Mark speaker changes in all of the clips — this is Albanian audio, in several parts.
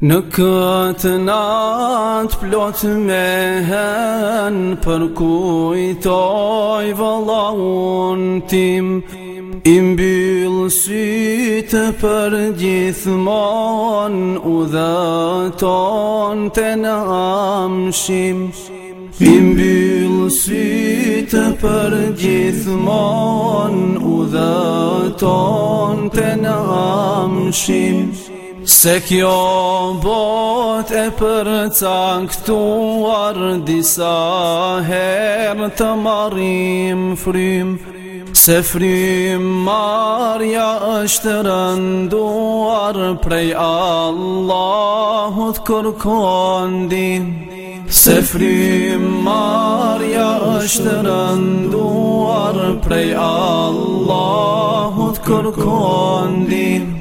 Speaker 1: Në këtë natë plot me hen Për kujtoj valaun tim Imbyll sytë për gjithmon U dhe ton të në amshim Imbyll sytë për gjithmon U dhe ton të në amshim Se kjo bot e për caktuar disa her të marim frim Se frim marja është rënduar prej Allahut kërkondim Se frim marja është rënduar prej Allahut kërkondim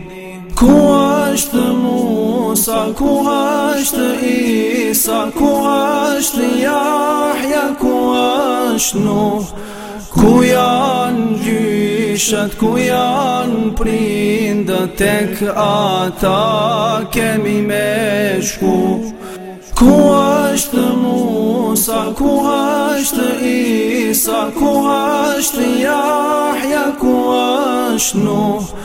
Speaker 1: Kua është Musa, ku është Isa, ku është Jahja, ku është Nuh, ku janë gjyshet, ku janë prindë, tek ata kemi me shku, ku është Musa, ku është Isa, ku është Jahja, ku është Nuh,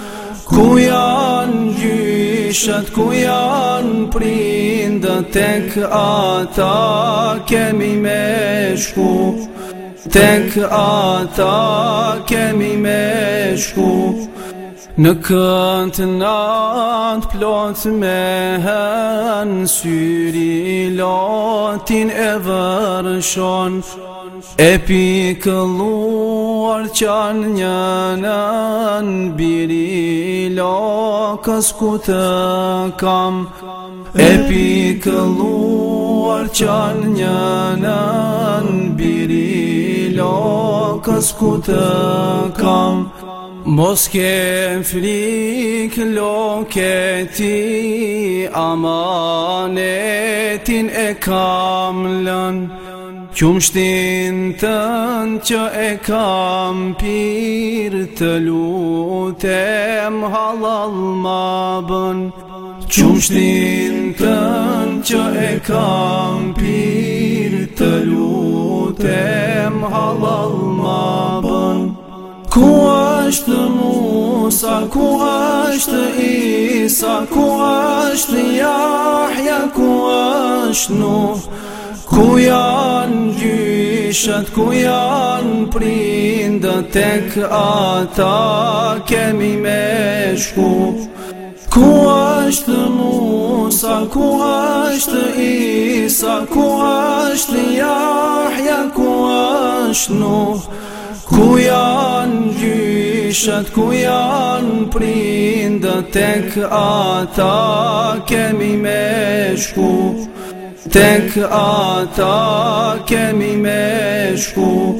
Speaker 1: ku janë gjyshet, fishat ku janë prindë Tek ata kemi me shku Tek ata kemi me shku Në këntë natë plotë me hënë Syri lotin e vërëshonë Epi këlluar qan një nën biri lokës ku të kam Epi këlluar qan një nën biri lokës ku të kam Mos ke loke ti, amanetin e kam lënë Qumshtin të në që e kam pirë të lutem halal ma bën Qumshtin të në që e kam pirë të lutem halal ma bën Ku ashtë Musa, ku ashtë Isa, ku ashtë Jahja, ku ashtë Nuh Ku janë gjyshet, ku janë prindë, tek ata kemi me shku. Ku është musa, ku është isa, ku është jahja, ku është Nuh Ku janë gjyshet, ku janë prindë, tek ata kemi me shku. Tek ata kemi me shku